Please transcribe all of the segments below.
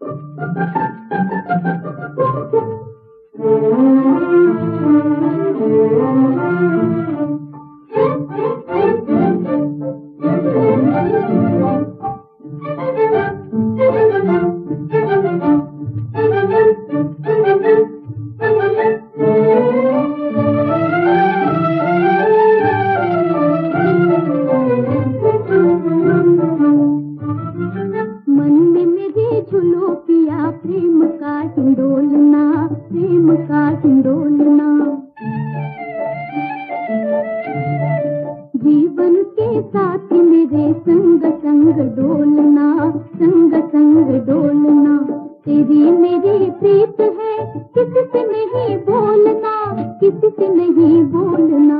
मन प्रेम का हिंडोलना प्रेम का हिंडोलना जीवन के साथ मेरे संग संग डोलना, संग संग डोलना। तेरी मेरी प्रीत है किसी से नहीं बोलना किसी से नहीं बोलना?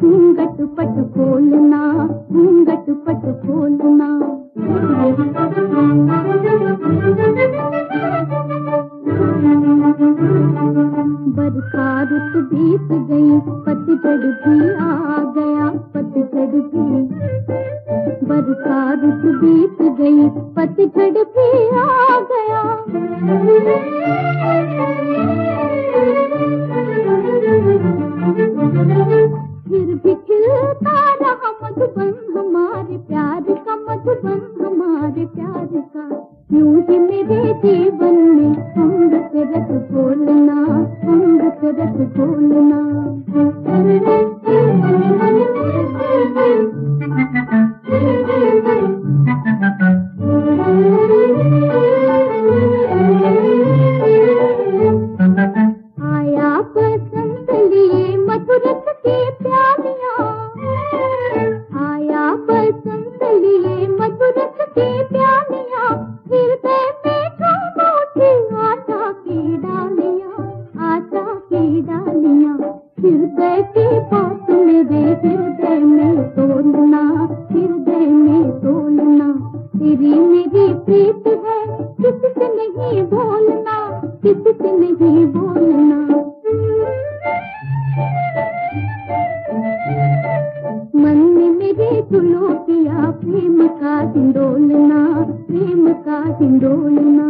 घूंघट पट खोलना घूंघट पट खोलना। बरखा रुत बीत गई पतझड़ भी आ गया, पतझड़ भी। बरखा रुत बीत गई पतझड़ भी आ गया। फिर भी खिलता रहा मधुबन हमारे प्यार का, मधुबन हमारे प्यार का। यूँ ही मेरे जीवन में अमृत रस बोलना रस बोलना आया की प्यालियाँ। आया बसंत लिए नहीं बोलना, किसी से नहीं बोलना। मन में मेरे सुनो किया प्रेम का हिंडोलना प्रेम का हिंडोलना